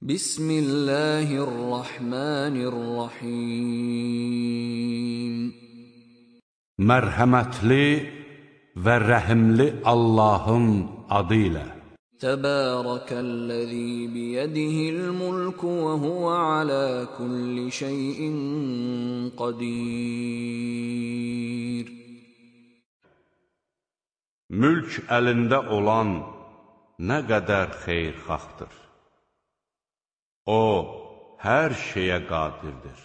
Bismillahirrahmanirrahim. Mərhəmətli və rəhimli Allahın adı ilə Təbərəkəlləzi biyədihil mulku və huvə alə kulli şeyin qadir Mülk əlində olan nə qədər xeyirxaxdır. O, hər şeyə qadirdir.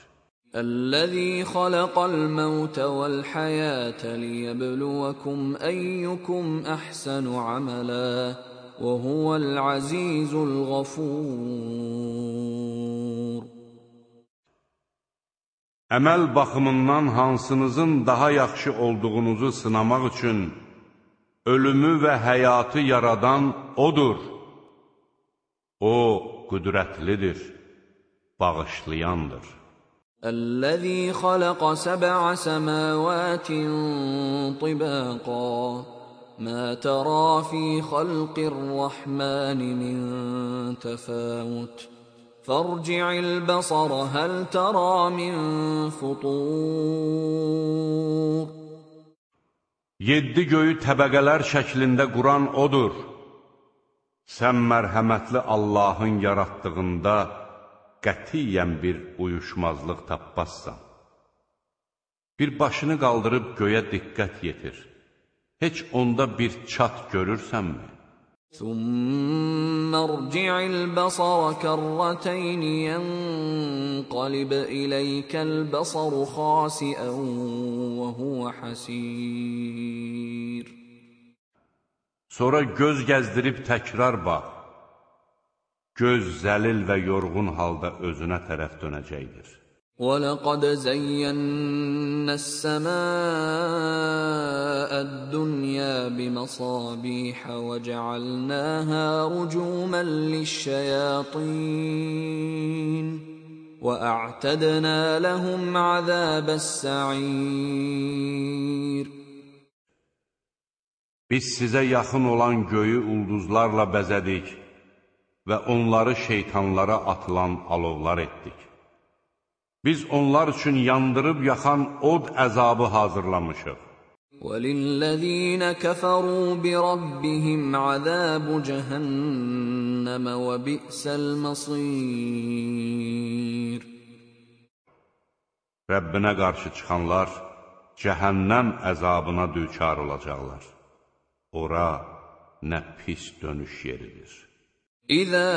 الذي خلق الموت والحياة ليبلوكم أيكم أحسن عملا وهو العزيز الغفور Əməl baxımından hansınızın daha yaxşı olduğunuzu sınamaq üçün ölümü və həyatı yaradan O'dur. O, qüdrətlidir, bağışlayandır. الذي خلق سبع سماوات طباقا ما ترى في خلق الرحمن من تفاوت فارجع البصر هل ترى من فطور Yeddi göyü təbəqələr şəklində quran O'dur. Sən mərhəmətli Allahın yaratdığında qətiyyən bir uyuşmazlıq tapmazsan. Bir başını qaldırıb göyə diqqət yetir. Heç onda bir çat görürsənmi? ثم ارجع البصر كرتين ينقلب إليك البصر خاسئا وهو حسير Sonra göz gəzdirib təkrar bax. Göz zəlil və yorğun halda özünə tərəf dönəcəkdir. ولقد زينا السماء الدنيا بمصابيح وجعلناها رجوما للشياطين واعتدنا لهم عذاب السعير Biz sizə yaxın olan göyü ulduzlarla bəzədik və onları şeytanlara atılan alovlar etdik. Biz onlar üçün yandırıb yaxan od əzabı hazırlamışıq. وللذين كفروا بربهم عذاب جهنم وبئس المصير Rəbbinə qarşı çıxanlar cəhənnəm əzabına düçar olacaqlar. Ora nə pis dönüş yeridir. İzə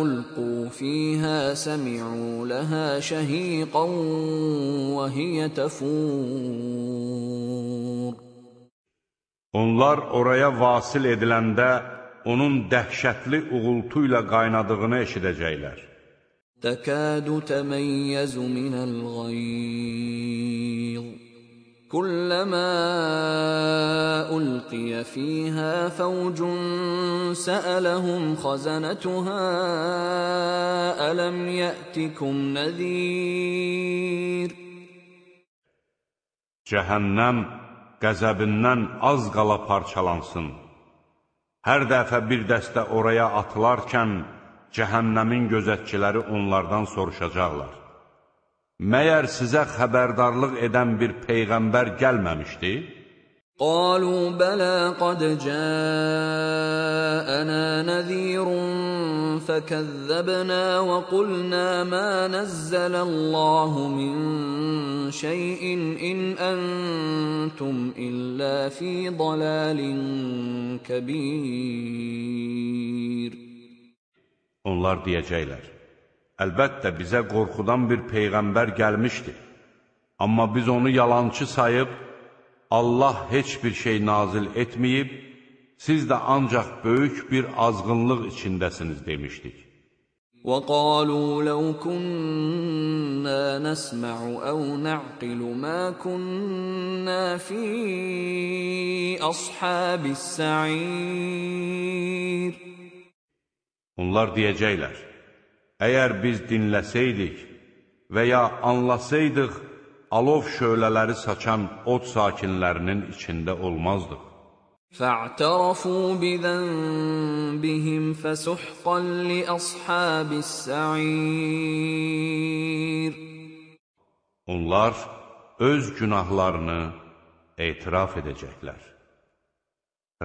ulqu fiyhə səmi'u ləhə şəhiqan və hiyə təfur. Onlar oraya vasil ediləndə onun dəhşətli uğultu ilə qaynadığını eşidəcəklər. Təkadu təməyyəzu minəl qayr. كلما القي فيها فوج سالهم خزنتها الم ياتكم نذير Cəhənnəm qəzəbindən az qala parçalansın. Hər dəfə bir dəstə oraya atılarkən, cəhənnəmin gözətçiləri onlardan soruşacaqlar. Məyər sizə xəbərdarlıq edən bir peyğəmbər gəlməmişdi? قالوا بلى قد جاءنا نذير فكذبنا وقلنا ما نزل الله من شيء ان انتم الا في ضلال كبير Onlar deyəcəklər, əlbəttə bizə qorxudan bir peyğəmbər gəlmişdi. Amma biz onu yalançı sayıb, Allah heç bir şey nazil etməyib, siz də ancaq böyük bir azğınlıq içindəsiniz demişdik. وقالوا لو كنا نسمع او نعقل ما كنا في اصحاب السعير Onlar deyəcəklər, əgər biz dinləsəydik və ya anlasaydıq, alov şölələri saçan od sakinlərinin içində olmazdıq. فاعترفوا بذنبهم فسحقا لأصحاب السعير Onlar öz günahlarını etiraf edəcəklər.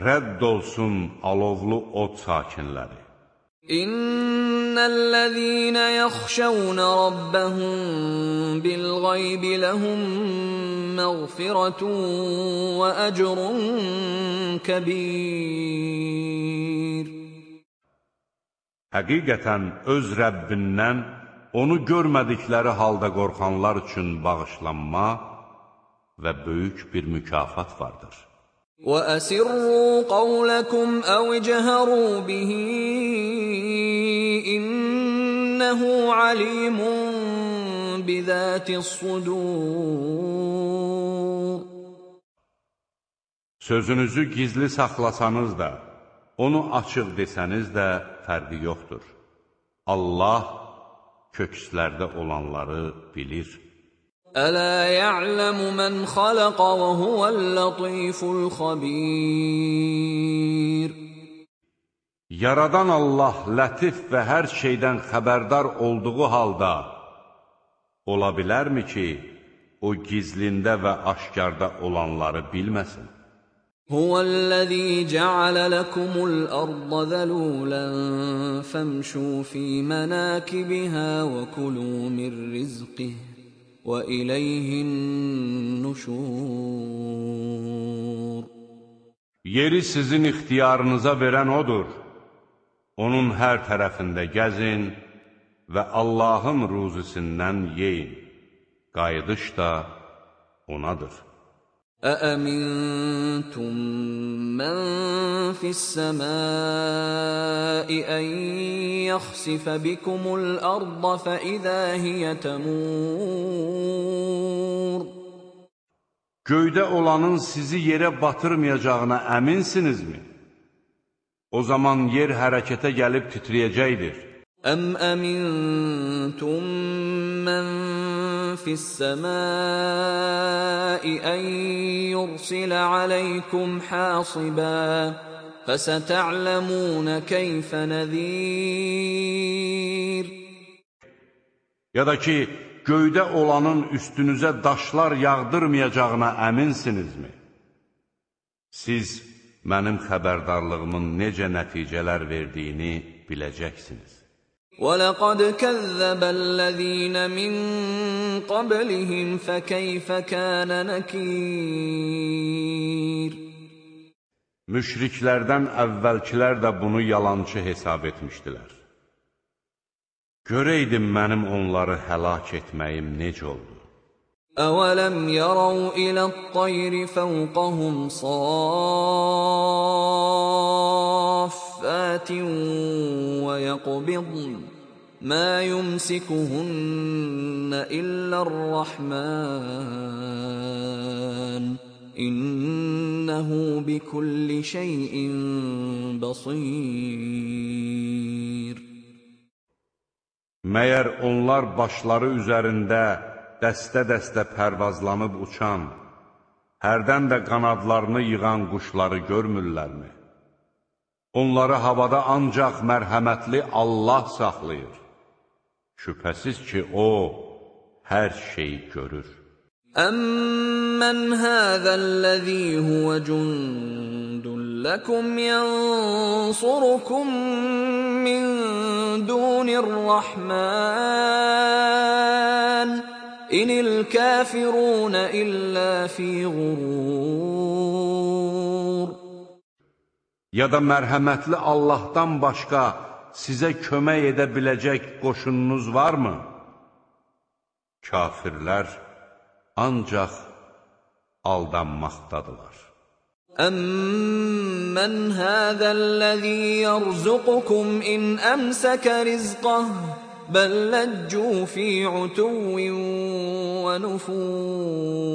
Rədd olsun alovlu od sakinləri. İnnellezîne yahşavne rabbahum bil gaybi lehum mağfiretun ve ecrun kebir. Həqiqətən öz Rəbbindən onu görmədikləri halda qorxanlar üçün bağışlanma və böyük bir mükafat vardır. وَأَسِرُّوا قَوْلَكُمْ أَوْ اجْهَرُوا بِهِ إِنَّهُ عَلِيمٌ بِذَاتِ الصُّدُورِ Sözünüzü gizli saxlasanız da, onu açıq desəniz də fərqi yoxdur. Allah kökslərdə olanları bilir. Ələ ya'ləmu mən xaləqə və huvəl-lətiful xabir. Yaradan Allah lətif və hər şeydən xəbərdar olduğu halda, ola bilərmi ki, o gizlində və aşkarda olanları bilməsin? Huvəl-ləzî cəalə ləkumul ərdə zəlulən fəmşu fī mənəkibihə və kulū min rizqih və iləyhin nuşur. Yeri sizin ixtiyarınıza verən odur Onun hər tərəfində gəzin və Allahın ruzisindən yeyin. Qayıdış da onadır. أأمنتم من في السماء أن يخسف بكم الأرض فإذا هي تمور Göydə olanın sizi yerə batırmayacağına əminsinizmi? O zaman yer hərəkətə gəlib titriyəcəkdir. Əm əmintum mən fissəmai ən yursilə aləykum həsibə fəsətə'ləmunə keyfə nəzir. Ya da ki, göydə olanın üstünüzə daşlar yağdırmayacağına əminsinizmi? Siz mənim xəbərdarlığımın necə nəticələr verdiyini biləcəksiniz. ولقد كذب الذين من قبلهم فكيف كان نكير Müşriklərdən əvvəlkilər də bunu yalançı hesab etmişdilər. Görəydim mənim onları həlak etməyim necə oldu? أولم يروا إلى الطير فوقهم صافات ويقبضن ما يمسكهن إلا الرحمن إنه بكل شيء بصير Məyər onlar başları üzərində dəstə-dəstə pərvazlanıb uçan, hərdən də qanadlarını yığan quşları görmürlərmi? Onları havada ancaq mərhəmətli Allah saxlayır. Şübhəsiz ki, O hər şeyi görür. Əmmən həzəl-ləzî huvə cundun ləkum yənsurukum min dunir-Rahman İnil kafirun illa fi ğurur Ya da mərhəmətli Allahdan başqa sizə kömək edə biləcək qoşununuz varmı? Kafirlər ancaq aldanmaqdadılar. Əmmən həzəl-ləzî yərzuqukum in əmsəkə rizqəh بل لجوا في عتو ونفور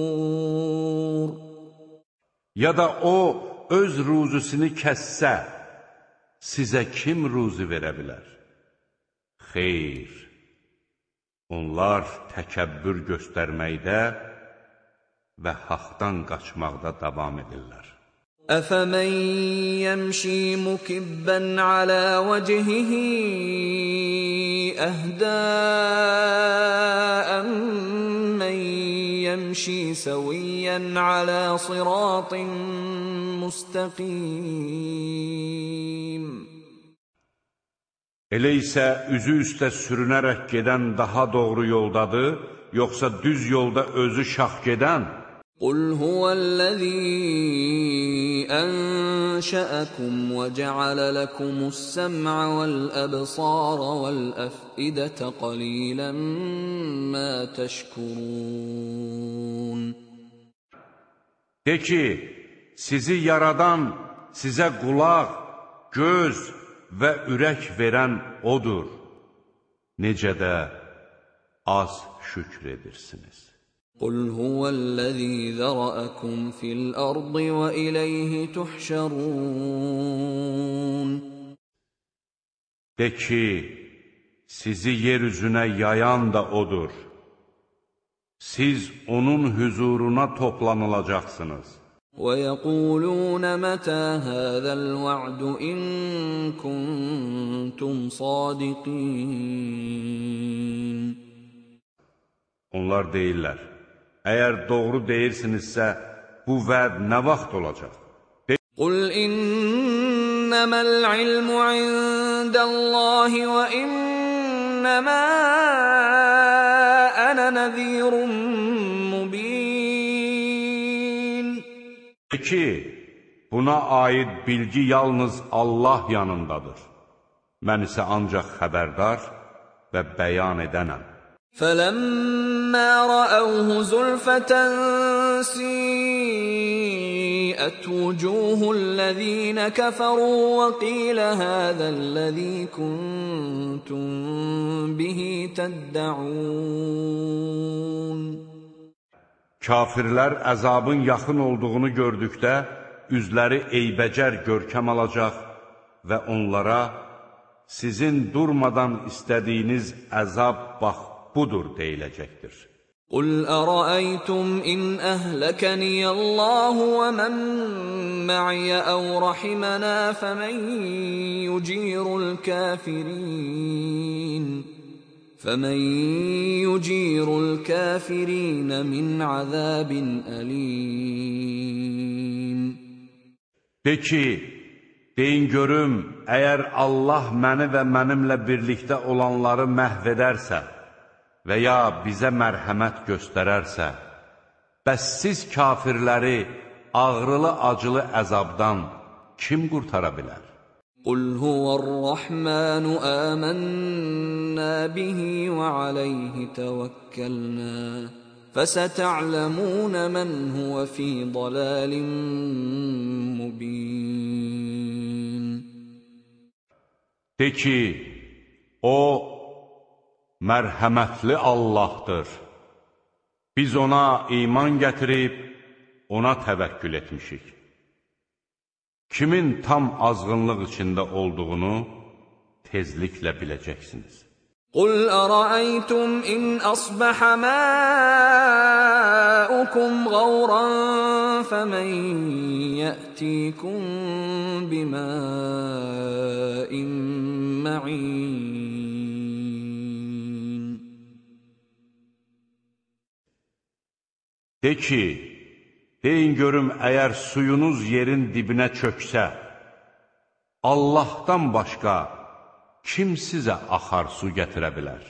Ya da o öz ruzusunu kəssə, sizə kim ruzi verə bilər? Xeyr, onlar təkəbbür göstərməkdə və haqdan qaçmaqda davam edirlər. أفمن يمشي مكبا على وجهه أهدى من يمشي سويا على صراط مستقيم Elə isə üzü üstə sürünərək gedən daha doğru yoldadır, yoxsa düz yolda özü şax gedən? قل هو الذي أنشأكم وجعل لكم السمع والأبصار والأفئدة قليلا ما تشكرون De ki, sizi yaradan, sizə qulaq, göz və ürək verən O'dur. Necə də az şükr edirsiniz. قل هو الذي ذرأكم في الأرض وإليه تحشرون De ki, sizi yer üzünə yayan da O'dur. Siz O'nun hüzuruna toplanılacaqsınız. ويقولون متى هذا الوعد إن كنتم صادقين Onlar deyirlər, Əgər doğru deyirsinizsə, bu vəd nə vaxt olacaq? Qul innəməl ilmu indəllahi və innəmə ənə nəzirun mubin. De ki, buna aid bilgi yalnız Allah yanındadır. Mən isə ancaq xəbərdar və bəyan edənəm. فلما رأوه زلفة سيئت وجوه الذين كفروا وقيل هذا الذي كنتم به تدعون Kafirlər əzabın yaxın olduğunu gördükdə, üzləri eybəcər görkəm alacaq və onlara sizin durmadan istədiyiniz əzab bax budur deyiləcəkdir. قل أرأيتم إن أهلكني الله ومن معي أو رحمنا فمن يجير الكافرين فمن يجير الكافرين من عذاب أليم De ki, deyin görüm, əgər Allah məni və mənimlə birlikdə olanları məhv edərsə və ya bizə mərhəmət göstərərsə, bəs siz kafirləri ağrılı-acılı əzabdan kim qurtara bilər? Qul huvər-rəhmənu əmənnə bihi və aleyhi təvəkkəlnə fəsətə'ləmunə mən huvə fi dalalin mubin. De ki, o mərhəmətli Allahdır. Biz ona iman gətirib, ona təvəkkül etmişik. Kimin tam azğınlıq içində olduğunu tezliklə biləcəksiniz. قل أرأيتم إن أصبح ماؤكم غورا فمن يأتيكم بماء معين De ki, deyin görüm əgər suyunuz yerin dibinə çöksə, Allahdan başqa kim sizə axar su gətirə bilər?